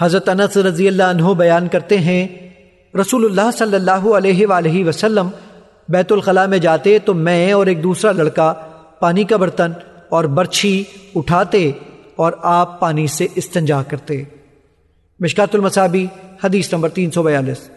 حضرت انس رضی اللہ عنہ بیان کرتے ہیں، رسول اللہ صلی اللہ علیہ وآلہ وسلم بیت الخلاء میں جاتے تو میں اور ایک دوسرا لڑکا پانی کا برتن اور برچھی اٹھاتے اور آپ پانی سے استنجا کرتے۔ مشکات المصابی، حدیث نمبر تین سو بیالیس۔